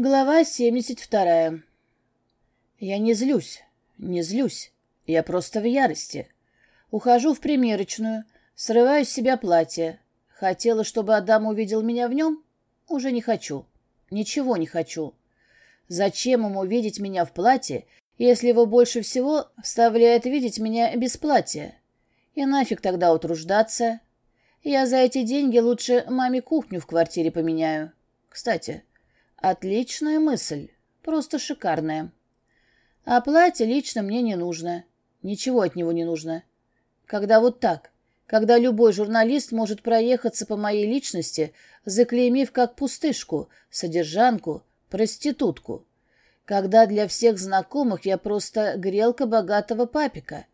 Глава 72. Я не злюсь, не злюсь. Я просто в ярости. Ухожу в примерочную, срываю с себя платье. Хотела, чтобы Адам увидел меня в нем? Уже не хочу. Ничего не хочу. Зачем ему видеть меня в платье, если его больше всего вставляет видеть меня без платья? И нафиг тогда утруждаться? Я за эти деньги лучше маме кухню в квартире поменяю. Кстати, Отличная мысль. Просто шикарная. А платье лично мне не нужно. Ничего от него не нужно. Когда вот так, когда любой журналист может проехаться по моей личности, заклеймив как пустышку, содержанку, проститутку. Когда для всех знакомых я просто грелка богатого папика.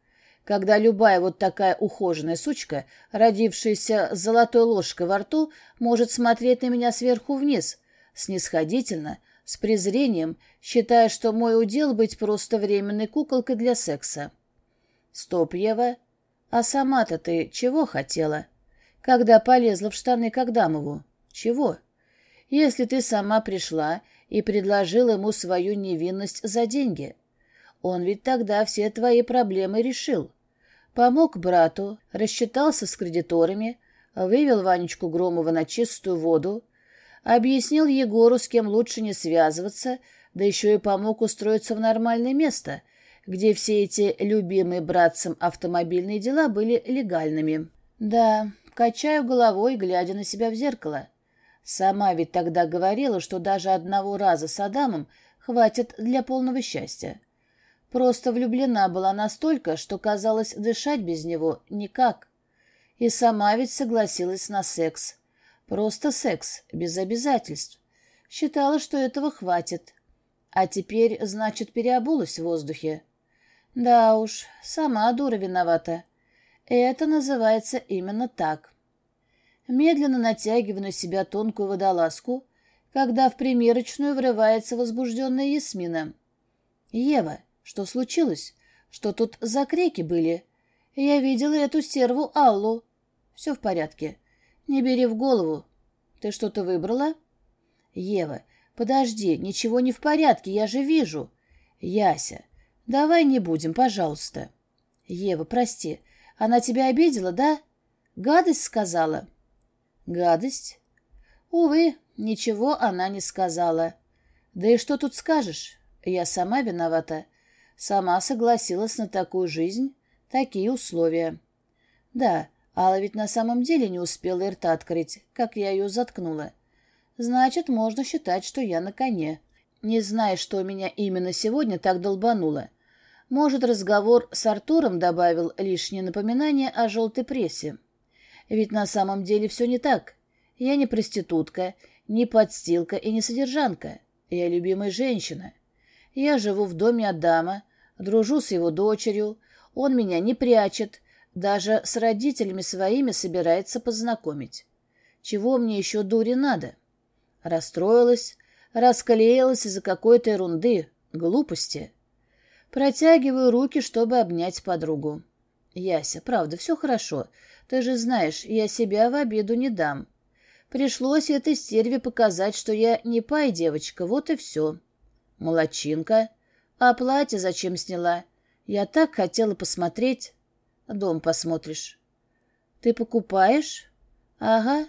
Когда любая вот такая ухоженная сучка, родившаяся с золотой ложкой во рту, может смотреть на меня сверху вниз — снисходительно, с презрением, считая, что мой удел быть просто временной куколкой для секса. Стоп, Ева. А сама-то ты чего хотела? Когда полезла в штаны к Агдамову? Чего? Если ты сама пришла и предложила ему свою невинность за деньги. Он ведь тогда все твои проблемы решил. Помог брату, рассчитался с кредиторами, вывел Ванечку Громова на чистую воду, Объяснил Егору, с кем лучше не связываться, да еще и помог устроиться в нормальное место, где все эти любимые братцам автомобильные дела были легальными. Да, качаю головой, глядя на себя в зеркало. Сама ведь тогда говорила, что даже одного раза с Адамом хватит для полного счастья. Просто влюблена была настолько, что казалось дышать без него никак. И сама ведь согласилась на секс. Просто секс, без обязательств. Считала, что этого хватит. А теперь, значит, переобулась в воздухе. Да уж, сама дура виновата. Это называется именно так. Медленно натягиваю на себя тонкую водолазку, когда в примерочную врывается возбужденная Ясмина. «Ева, что случилось? Что тут за крики были? Я видела эту стерву Аллу. Все в порядке. «Не бери в голову. Ты что-то выбрала?» «Ева, подожди, ничего не в порядке, я же вижу». «Яся, давай не будем, пожалуйста». «Ева, прости, она тебя обидела, да? Гадость сказала?» «Гадость?» «Увы, ничего она не сказала. Да и что тут скажешь? Я сама виновата. Сама согласилась на такую жизнь, такие условия. Да, Алла ведь на самом деле не успела и рта открыть, как я ее заткнула. Значит, можно считать, что я на коне. Не зная, что меня именно сегодня так долбануло. Может, разговор с Артуром добавил лишнее напоминание о желтой прессе. Ведь на самом деле все не так. Я не проститутка, не подстилка и не содержанка. Я любимая женщина. Я живу в доме Адама, дружу с его дочерью, он меня не прячет, даже с родителями своими собирается познакомить. Чего мне еще дури надо? Расстроилась, расклеилась из-за какой-то ерунды, глупости. Протягиваю руки, чтобы обнять подругу. Яся, правда, все хорошо. Ты же знаешь, я себя в обиду не дам. Пришлось этой стерве показать, что я не пай девочка, вот и все. Молодчинка. А платье зачем сняла? Я так хотела посмотреть. Дом посмотришь. Ты покупаешь? Ага.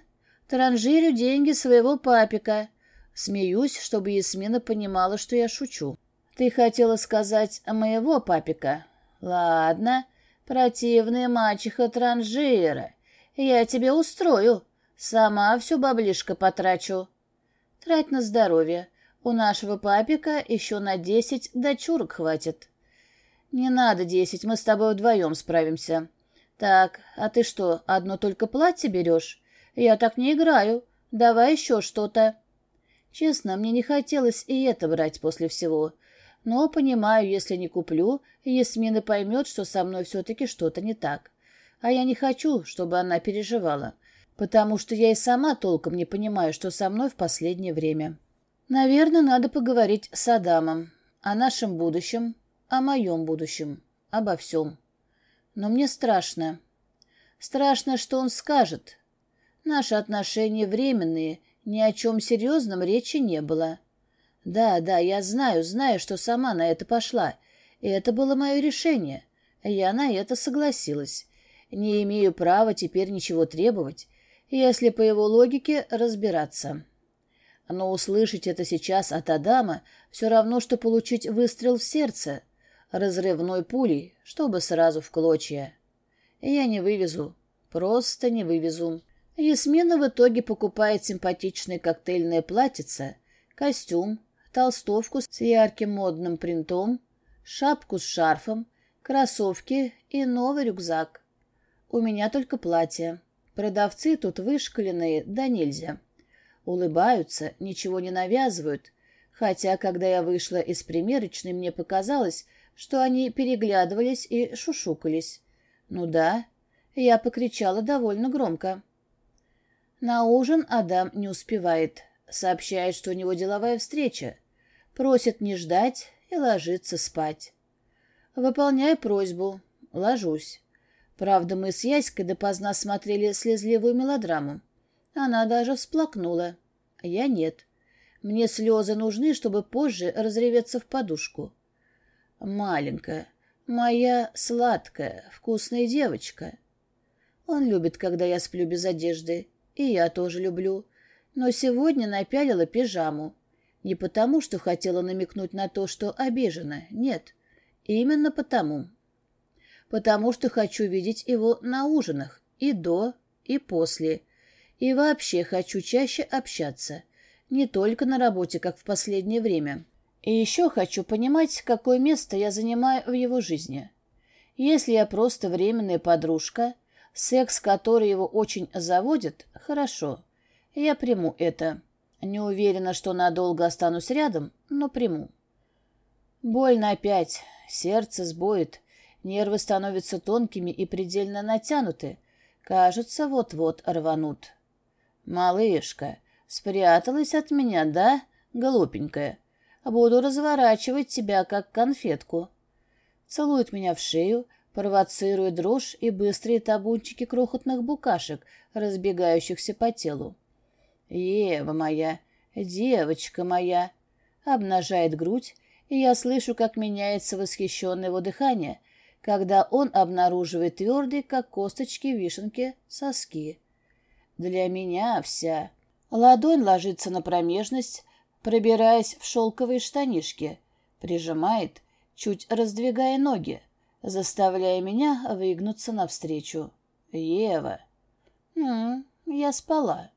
Транжирю деньги своего папика. Смеюсь, чтобы Ясмина понимала, что я шучу. Ты хотела сказать моего папика? Ладно. Противная мачеха транжира. Я тебе устрою. Сама всю баблишко потрачу. Трать на здоровье. У нашего папика еще на десять дочурок хватит. «Не надо десять, мы с тобой вдвоем справимся». «Так, а ты что, одно только платье берешь? Я так не играю. Давай еще что-то». Честно, мне не хотелось и это брать после всего. Но, понимаю, если не куплю, Ясмина поймет, что со мной все-таки что-то не так. А я не хочу, чтобы она переживала, потому что я и сама толком не понимаю, что со мной в последнее время. Наверное, надо поговорить с Адамом о нашем будущем, о моем будущем, обо всем. Но мне страшно. Страшно, что он скажет. Наши отношения временные, ни о чем серьезном речи не было. Да, да, я знаю, знаю, что сама на это пошла. И это было мое решение. Я на это согласилась. Не имею права теперь ничего требовать, если по его логике разбираться. Но услышать это сейчас от Адама все равно, что получить выстрел в сердце, разрывной пулей, чтобы сразу в клочья. Я не вывезу, просто не вывезу. Ясмина в итоге покупает симпатичное коктейльное платьице, костюм, толстовку с ярким модным принтом, шапку с шарфом, кроссовки и новый рюкзак. У меня только платье. Продавцы тут вышкаленные, да нельзя. Улыбаются, ничего не навязывают, хотя, когда я вышла из примерочной, мне показалось, что они переглядывались и шушукались. Ну да, я покричала довольно громко. На ужин Адам не успевает. Сообщает, что у него деловая встреча. Просит не ждать и ложиться спать. Выполняю просьбу. Ложусь. Правда, мы с Яськой допоздна смотрели слезливую мелодраму. Она даже всплакнула. Я нет. Мне слезы нужны, чтобы позже разреветься в подушку. Маленькая, моя сладкая, вкусная девочка. Он любит, когда я сплю без одежды, и я тоже люблю. Но сегодня напялила пижаму. Не потому, что хотела намекнуть на то, что обижена, нет. Именно потому. Потому что хочу видеть его на ужинах, и до, и после, и вообще хочу чаще общаться. Не только на работе, как в последнее время. И еще хочу понимать, какое место я занимаю в его жизни. Если я просто временная подружка, секс, который его очень заводит, хорошо. Я приму это. Не уверена, что надолго останусь рядом, но приму. Больно опять. Сердце сбоит. Нервы становятся тонкими и предельно натянуты. Кажется, вот-вот рванут. «Малышка, спряталась от меня, да, глупенькая? Буду разворачивать тебя, как конфетку». Целует меня в шею, провоцируя дрожь и быстрые табунчики крохотных букашек, разбегающихся по телу. «Ева моя, девочка моя!» Обнажает грудь, и я слышу, как меняется восхищенное его дыхание, когда он обнаруживает твердые, как косточки вишенки, соски. Для меня вся. Ладонь ложится на промежность, пробираясь в шелковые штанишки, прижимает, чуть раздвигая ноги, заставляя меня выгнуться навстречу. «Ева!» «М «Я спала».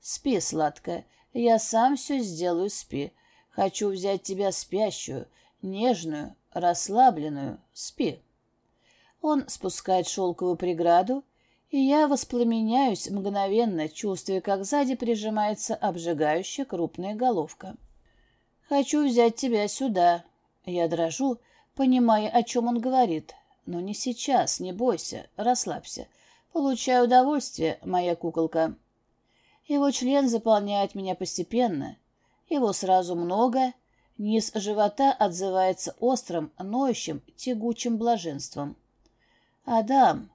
«Спи, сладкая, я сам все сделаю, спи. Хочу взять тебя спящую, нежную, расслабленную, спи». Он спускает шелковую преграду, и я воспламеняюсь мгновенно, чувствуя, как сзади прижимается обжигающая крупная головка. «Хочу взять тебя сюда». Я дрожу, понимая, о чем он говорит. «Но не сейчас, не бойся, расслабься. Получай удовольствие, моя куколка». Его член заполняет меня постепенно. Его сразу много. Низ живота отзывается острым, ноющим, тягучим блаженством. «Адам!»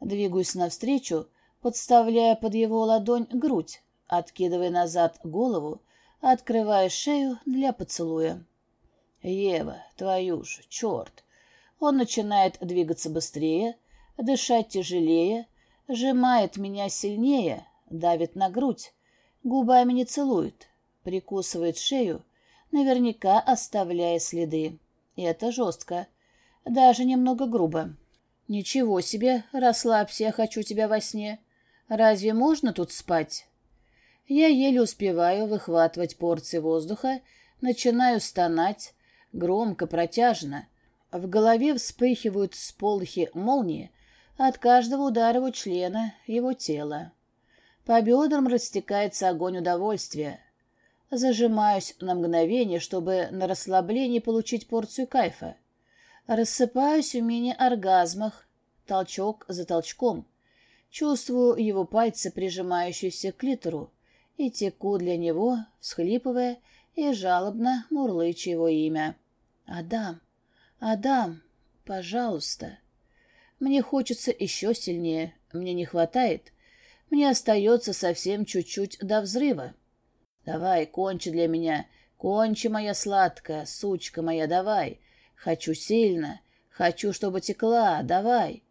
Двигаюсь навстречу, подставляя под его ладонь грудь, откидывая назад голову, открывая шею для поцелуя. «Ева, твою ж, черт!» Он начинает двигаться быстрее, дышать тяжелее, сжимает меня сильнее, давит на грудь, губами не целует, прикусывает шею, наверняка оставляя следы. И это жестко, даже немного грубо. «Ничего себе! Расслабься, я хочу тебя во сне. Разве можно тут спать?» Я еле успеваю выхватывать порции воздуха, начинаю стонать, громко, протяжно. В голове вспыхивают сполохи молнии от каждого удара его члена, его тела. По бедрам растекается огонь удовольствия. Зажимаюсь на мгновение, чтобы на расслаблении получить порцию кайфа. Рассыпаюсь в мини-оргазмах, толчок за толчком. Чувствую его пальцы, прижимающиеся к клитору, и теку для него, всхлипывая и жалобно мурлыча его имя. «Адам! Адам! Пожалуйста!» Мне хочется еще сильнее, мне не хватает. Мне остается совсем чуть-чуть до взрыва. Давай, кончи для меня, Кончи, моя сладкая, сучка моя, давай. Хочу сильно, хочу, чтобы текла, давай.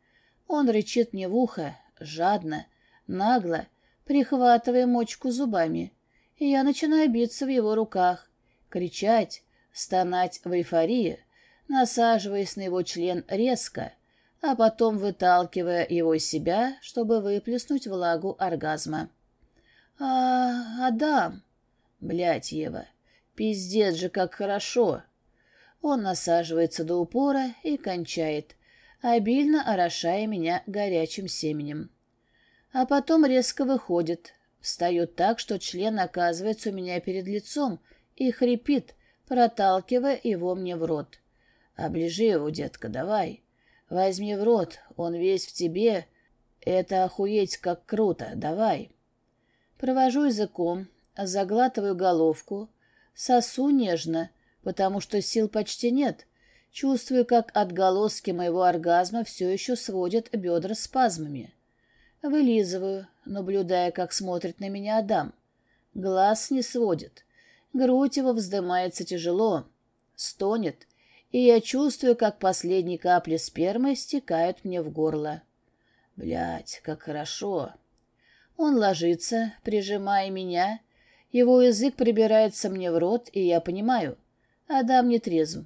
Он рычит мне в ухо, жадно, нагло, прихватывая мочку зубами. И я начинаю биться в его руках, кричать, стонать в эйфории, насаживаясь на его член резко, а потом выталкивая его из себя, чтобы выплеснуть влагу оргазма. «А, Адам!» «Блядь, Ева, пиздец же, как хорошо!» Он насаживается до упора и кончает, обильно орошая меня горячим семенем. А потом резко выходит, встает так, что член оказывается у меня перед лицом и хрипит, проталкивая его мне в рот. «Оближи его, детка, давай. Возьми в рот, он весь в тебе. Это охуеть как круто, давай». Провожу языком, заглатываю головку, сосу нежно, потому что сил почти нет. Чувствую, как отголоски моего оргазма все еще сводят бедра спазмами. Вылизываю, наблюдая, как смотрит на меня Адам. Глаз не сводит. Грудь его вздымается тяжело, стонет, и я чувствую, как последние капли спермы стекают мне в горло. Блять, как хорошо. Он ложится, прижимая меня. Его язык прибирается мне в рот, и я понимаю. Адам не трезв.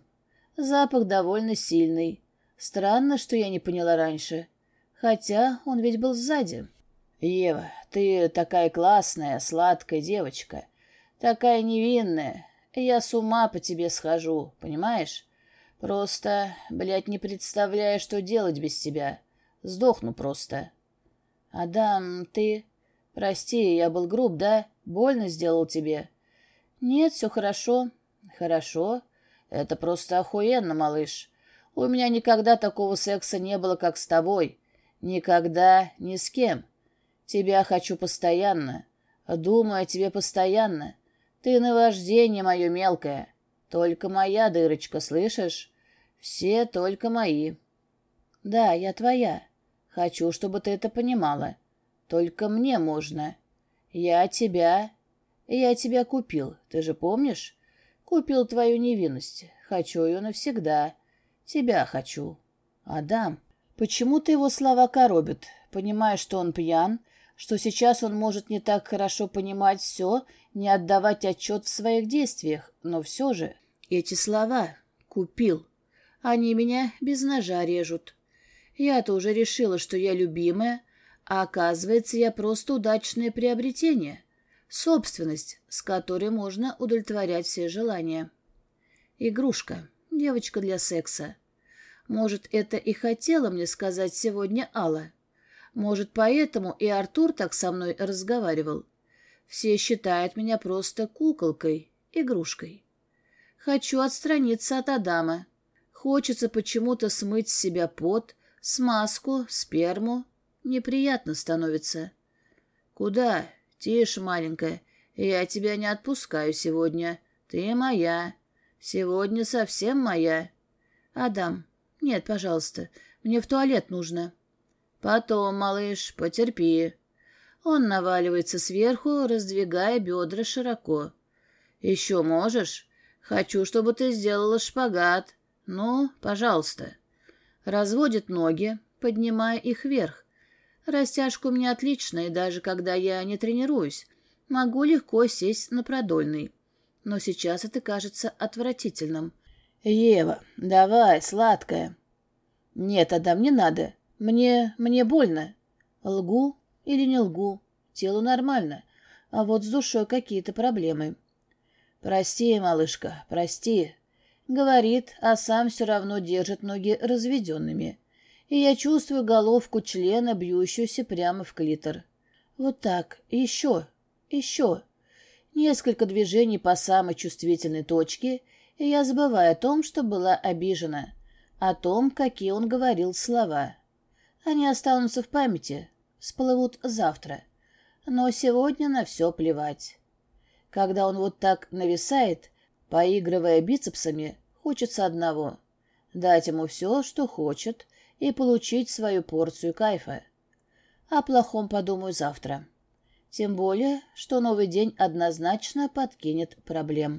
Запах довольно сильный. Странно, что я не поняла раньше. Хотя он ведь был сзади. «Ева, ты такая классная, сладкая девочка. Такая невинная. Я с ума по тебе схожу, понимаешь? Просто, блядь, не представляю, что делать без тебя. Сдохну просто». «Адам, ты...» «Прости, я был груб, да? Больно сделал тебе?» «Нет, все хорошо». «Хорошо? Это просто охуенно, малыш. У меня никогда такого секса не было, как с тобой. Никогда ни с кем. Тебя хочу постоянно. Думаю о тебе постоянно. Ты наваждение мое мелкое. Только моя дырочка, слышишь? Все только мои». «Да, я твоя. Хочу, чтобы ты это понимала. Только мне можно. Я тебя... Я тебя купил, ты же помнишь? Купил твою невинность. Хочу ее навсегда. Тебя хочу. Адам, почему-то его слова коробят. Понимая, что он пьян, что сейчас он может не так хорошо понимать все, не отдавать отчет в своих действиях, но все же эти слова «купил», они меня без ножа режут. Я-то уже решила, что я любимая, а оказывается, я просто удачное приобретение, собственность, с которой можно удовлетворять все желания. Игрушка, девочка для секса. Может, это и хотела мне сказать сегодня Алла. Может, поэтому и Артур так со мной разговаривал. Все считают меня просто куколкой, игрушкой. Хочу отстраниться от Адама. Хочется почему-то смыть с себя пот, смазку, сперму, Неприятно становится. Куда? Тише, маленькая. Я тебя не отпускаю сегодня. Ты моя. Сегодня совсем моя. Адам, нет, пожалуйста. Мне в туалет нужно. Потом, малыш, потерпи. Он наваливается сверху, раздвигая бедра широко. Еще можешь? Хочу, чтобы ты сделала шпагат. Ну, пожалуйста. Разводит ноги, поднимая их вверх, Растяжка у меня отличная, даже когда я не тренируюсь. Могу легко сесть на продольный. Но сейчас это кажется отвратительным. «Ева, давай, сладкая». «Нет, Адам, не надо. Мне... мне больно». «Лгу или не лгу? Телу нормально. А вот с душой какие-то проблемы». «Прости, малышка, прости», — говорит, а сам все равно держит ноги разведенными и я чувствую головку члена, бьющуюся прямо в клитор. Вот так, еще, еще. Несколько движений по самой чувствительной точке, и я забываю о том, что была обижена, о том, какие он говорил слова. Они останутся в памяти, всплывут завтра. Но сегодня на все плевать. Когда он вот так нависает, поигрывая бицепсами, хочется одного — дать ему все, что хочет, и получить свою порцию кайфа. О плохом подумаю завтра. Тем более, что новый день однозначно подкинет проблем.